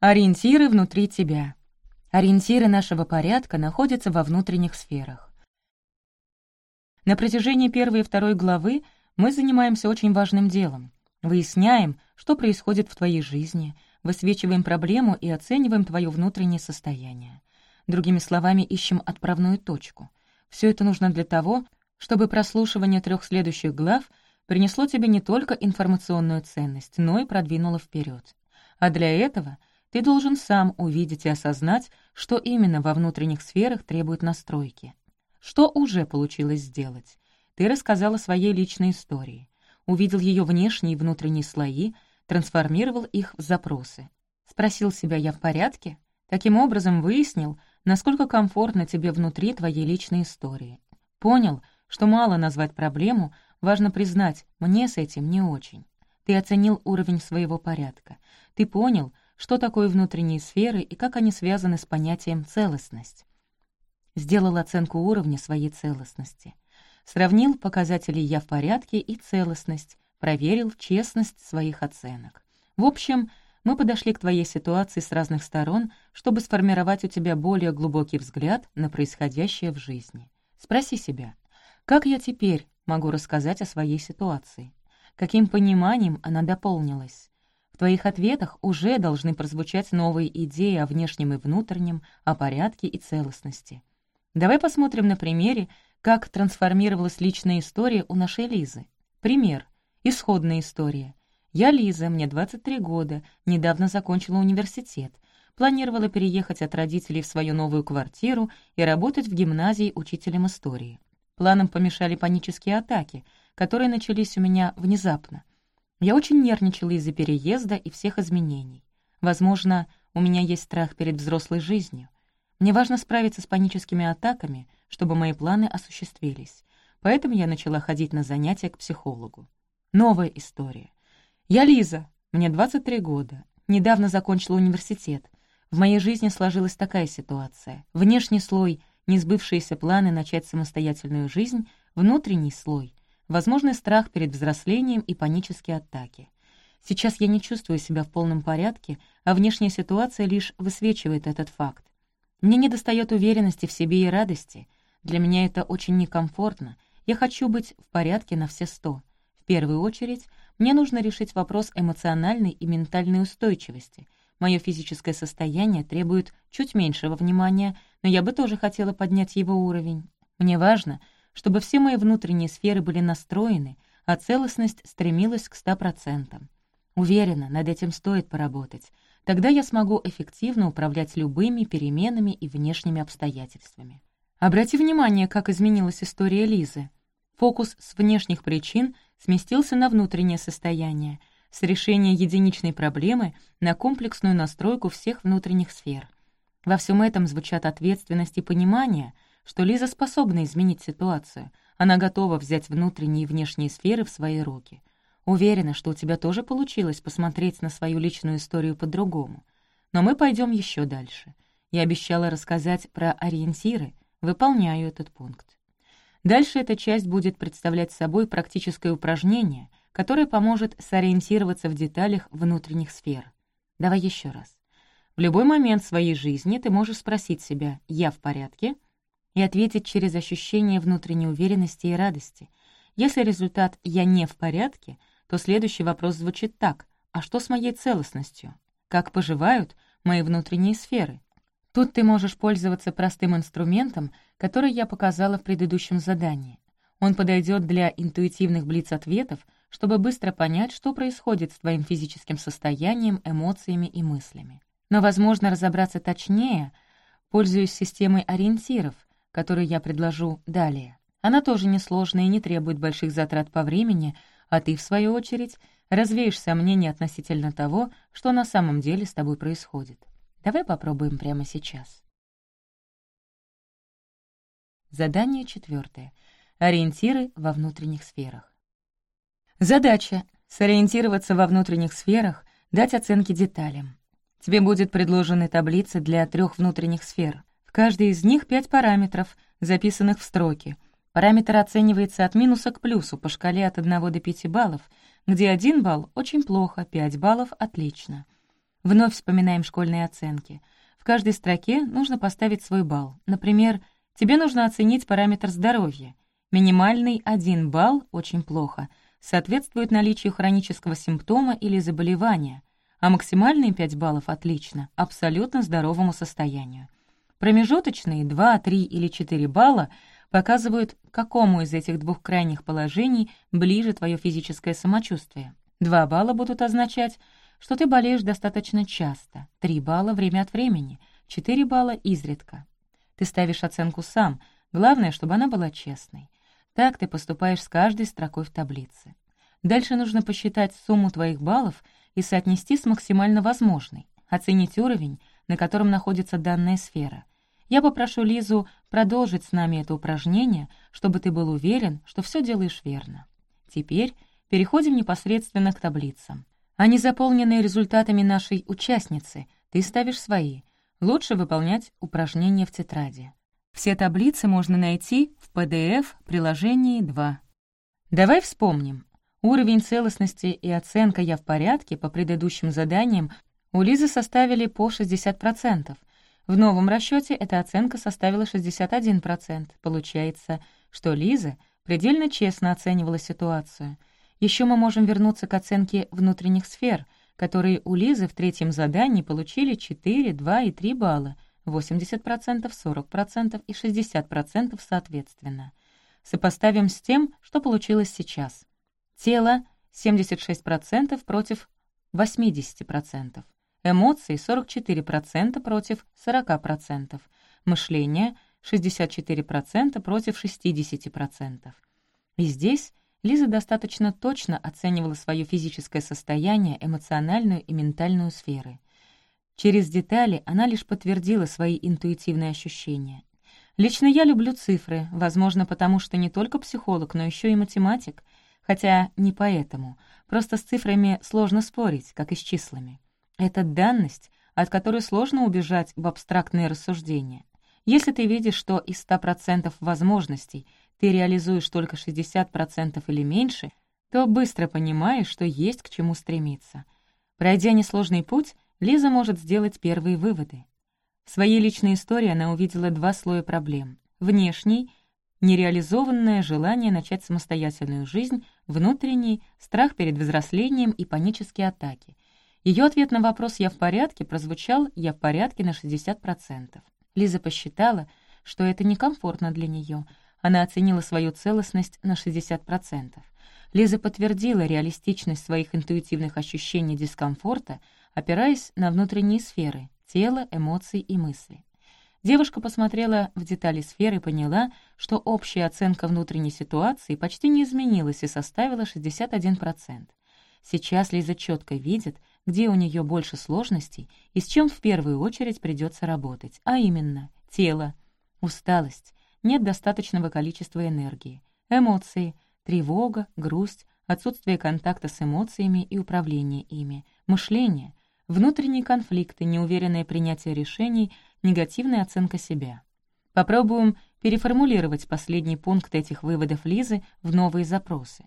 Ориентиры внутри тебя. Ориентиры нашего порядка находятся во внутренних сферах. На протяжении первой и второй главы мы занимаемся очень важным делом. Выясняем, что происходит в твоей жизни, высвечиваем проблему и оцениваем твое внутреннее состояние. Другими словами, ищем отправную точку. Все это нужно для того, чтобы прослушивание трех следующих глав принесло тебе не только информационную ценность, но и продвинуло вперед. А для этого ты должен сам увидеть и осознать, что именно во внутренних сферах требует настройки. Что уже получилось сделать? Ты рассказал о своей личной истории, увидел ее внешние и внутренние слои, трансформировал их в запросы. Спросил себя «я в порядке?» Таким образом выяснил, насколько комфортно тебе внутри твоей личной истории. Понял, что мало назвать проблему, важно признать, мне с этим не очень. Ты оценил уровень своего порядка. Ты понял, что такое внутренние сферы и как они связаны с понятием «целостность». Сделал оценку уровня своей целостности. Сравнил показатели «я в порядке» и «целостность», проверил честность своих оценок. В общем, мы подошли к твоей ситуации с разных сторон, чтобы сформировать у тебя более глубокий взгляд на происходящее в жизни. Спроси себя, как я теперь могу рассказать о своей ситуации? Каким пониманием она дополнилась? В твоих ответах уже должны прозвучать новые идеи о внешнем и внутреннем, о порядке и целостности. Давай посмотрим на примере, как трансформировалась личная история у нашей Лизы. Пример. Исходная история. Я Лиза, мне 23 года, недавно закончила университет. Планировала переехать от родителей в свою новую квартиру и работать в гимназии учителем истории. Планам помешали панические атаки, которые начались у меня внезапно. Я очень нервничала из-за переезда и всех изменений. Возможно, у меня есть страх перед взрослой жизнью. Мне важно справиться с паническими атаками, чтобы мои планы осуществились. Поэтому я начала ходить на занятия к психологу. Новая история. Я Лиза, мне 23 года. Недавно закончила университет. В моей жизни сложилась такая ситуация. Внешний слой — несбывшиеся планы начать самостоятельную жизнь, внутренний слой возможный страх перед взрослением и панические атаки. Сейчас я не чувствую себя в полном порядке, а внешняя ситуация лишь высвечивает этот факт. Мне недостает уверенности в себе и радости. Для меня это очень некомфортно. Я хочу быть в порядке на все сто. В первую очередь, мне нужно решить вопрос эмоциональной и ментальной устойчивости. Мое физическое состояние требует чуть меньшего внимания, но я бы тоже хотела поднять его уровень. Мне важно — чтобы все мои внутренние сферы были настроены, а целостность стремилась к 100%. Уверена, над этим стоит поработать. Тогда я смогу эффективно управлять любыми переменами и внешними обстоятельствами. Обрати внимание, как изменилась история Лизы. Фокус с внешних причин сместился на внутреннее состояние, с решения единичной проблемы на комплексную настройку всех внутренних сфер. Во всем этом звучат ответственность и понимание — что Лиза способна изменить ситуацию. Она готова взять внутренние и внешние сферы в свои руки. Уверена, что у тебя тоже получилось посмотреть на свою личную историю по-другому. Но мы пойдем еще дальше. Я обещала рассказать про ориентиры, выполняю этот пункт. Дальше эта часть будет представлять собой практическое упражнение, которое поможет сориентироваться в деталях внутренних сфер. Давай еще раз. В любой момент своей жизни ты можешь спросить себя «Я в порядке?» И ответить через ощущение внутренней уверенности и радости. Если результат «я не в порядке», то следующий вопрос звучит так «а что с моей целостностью? Как поживают мои внутренние сферы?» Тут ты можешь пользоваться простым инструментом, который я показала в предыдущем задании. Он подойдет для интуитивных блиц-ответов, чтобы быстро понять, что происходит с твоим физическим состоянием, эмоциями и мыслями. Но возможно разобраться точнее, пользуясь системой ориентиров, которую я предложу далее. Она тоже несложная и не требует больших затрат по времени, а ты, в свою очередь, развеешь сомнения относительно того, что на самом деле с тобой происходит. Давай попробуем прямо сейчас. Задание четвертое. Ориентиры во внутренних сферах. Задача — сориентироваться во внутренних сферах, дать оценки деталям. Тебе будет предложены таблицы для трех внутренних сфер в каждой из них пять параметров, записанных в строки. Параметр оценивается от минуса к плюсу по шкале от 1 до 5 баллов, где 1 балл — очень плохо, 5 баллов — отлично. Вновь вспоминаем школьные оценки. В каждой строке нужно поставить свой балл. Например, тебе нужно оценить параметр здоровья. Минимальный 1 балл — очень плохо, соответствует наличию хронического симптома или заболевания, а максимальные 5 баллов — отлично, абсолютно здоровому состоянию. Промежуточные 2, 3 или 4 балла показывают, к какому из этих двух крайних положений ближе твое физическое самочувствие. 2 балла будут означать, что ты болеешь достаточно часто, 3 балла время от времени, 4 балла изредка. Ты ставишь оценку сам, главное, чтобы она была честной. Так ты поступаешь с каждой строкой в таблице. Дальше нужно посчитать сумму твоих баллов и соотнести с максимально возможной, оценить уровень, на котором находится данная сфера. Я попрошу Лизу продолжить с нами это упражнение, чтобы ты был уверен, что все делаешь верно. Теперь переходим непосредственно к таблицам. Они заполнены результатами нашей участницы, ты ставишь свои. Лучше выполнять упражнения в тетради. Все таблицы можно найти в PDF-приложении 2. Давай вспомним. Уровень целостности и оценка «Я в порядке» по предыдущим заданиям у Лизы составили по 60%. В новом расчете эта оценка составила 61%. Получается, что Лиза предельно честно оценивала ситуацию. Еще мы можем вернуться к оценке внутренних сфер, которые у Лизы в третьем задании получили 4, 2 и 3 балла — 80%, 40% и 60% соответственно. Сопоставим с тем, что получилось сейчас. Тело — 76% против 80%. Эмоции — 44% против 40%. Мышление — 64% против 60%. И здесь Лиза достаточно точно оценивала свое физическое состояние, эмоциональную и ментальную сферы. Через детали она лишь подтвердила свои интуитивные ощущения. Лично я люблю цифры, возможно, потому что не только психолог, но еще и математик, хотя не поэтому. Просто с цифрами сложно спорить, как и с числами. Это данность, от которой сложно убежать в абстрактные рассуждения. Если ты видишь, что из 100% возможностей ты реализуешь только 60% или меньше, то быстро понимаешь, что есть к чему стремиться. Пройдя несложный путь, Лиза может сделать первые выводы. В своей личной истории она увидела два слоя проблем. Внешний — нереализованное желание начать самостоятельную жизнь, внутренний — страх перед взрослением и панические атаки. Ее ответ на вопрос «я в порядке» прозвучал «я в порядке» на 60%. Лиза посчитала, что это некомфортно для нее. Она оценила свою целостность на 60%. Лиза подтвердила реалистичность своих интуитивных ощущений дискомфорта — опираясь на внутренние сферы — тело, эмоции и мысли. Девушка посмотрела в детали сферы и поняла, что общая оценка внутренней ситуации почти не изменилась и составила 61%. Сейчас Лиза четко видит, где у нее больше сложностей и с чем в первую очередь придется работать, а именно тело, усталость, нет достаточного количества энергии, эмоции, тревога, грусть, отсутствие контакта с эмоциями и управление ими, мышление, внутренние конфликты, неуверенное принятие решений, негативная оценка себя. Попробуем переформулировать последний пункт этих выводов Лизы в новые запросы.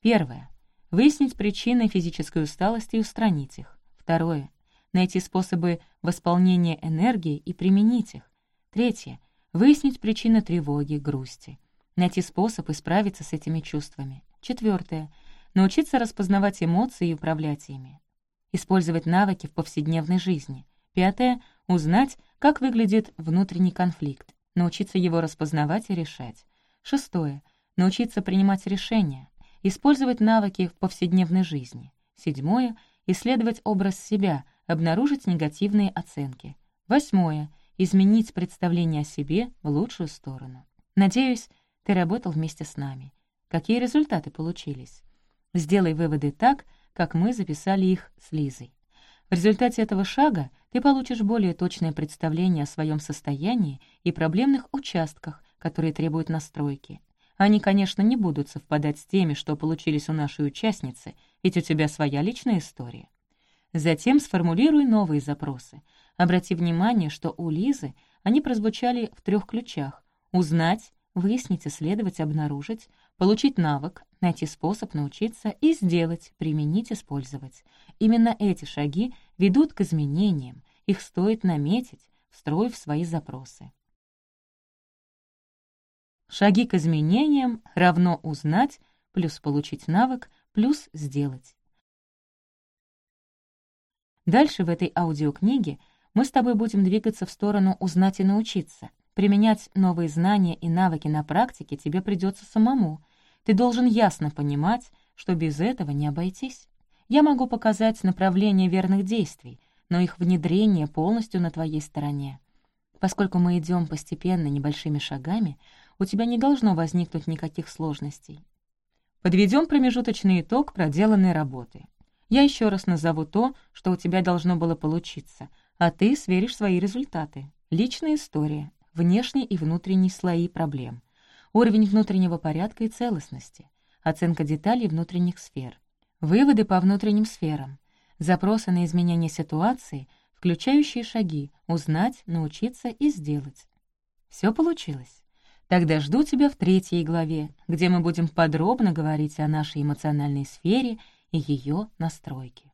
Первое. Выяснить причины физической усталости и устранить их. Второе. Найти способы восполнения энергии и применить их. Третье. Выяснить причины тревоги, грусти. Найти способ исправиться с этими чувствами. Четвертое. Научиться распознавать эмоции и управлять ими использовать навыки в повседневной жизни. Пятое — узнать, как выглядит внутренний конфликт, научиться его распознавать и решать. Шестое — научиться принимать решения, использовать навыки в повседневной жизни. Седьмое — исследовать образ себя, обнаружить негативные оценки. Восьмое — изменить представление о себе в лучшую сторону. Надеюсь, ты работал вместе с нами. Какие результаты получились? Сделай выводы так, как мы записали их с Лизой. В результате этого шага ты получишь более точное представление о своем состоянии и проблемных участках, которые требуют настройки. Они, конечно, не будут совпадать с теми, что получились у нашей участницы, ведь у тебя своя личная история. Затем сформулируй новые запросы. Обрати внимание, что у Лизы они прозвучали в трех ключах — узнать, выяснить, исследовать, обнаружить, Получить навык, найти способ научиться и сделать, применить, использовать. Именно эти шаги ведут к изменениям, их стоит наметить, встроив свои запросы. Шаги к изменениям равно узнать, плюс получить навык, плюс сделать. Дальше в этой аудиокниге мы с тобой будем двигаться в сторону «узнать и научиться». Применять новые знания и навыки на практике тебе придется самому, ты должен ясно понимать, что без этого не обойтись. Я могу показать направление верных действий, но их внедрение полностью на твоей стороне. Поскольку мы идем постепенно небольшими шагами, у тебя не должно возникнуть никаких сложностей. Подведем промежуточный итог проделанной работы. Я еще раз назову то, что у тебя должно было получиться, а ты сверишь свои результаты. Личная история, внешний и внутренний слои проблем — уровень внутреннего порядка и целостности, оценка деталей внутренних сфер, выводы по внутренним сферам, запросы на изменение ситуации, включающие шаги «узнать», «научиться» и «сделать». Все получилось? Тогда жду тебя в третьей главе, где мы будем подробно говорить о нашей эмоциональной сфере и ее настройке.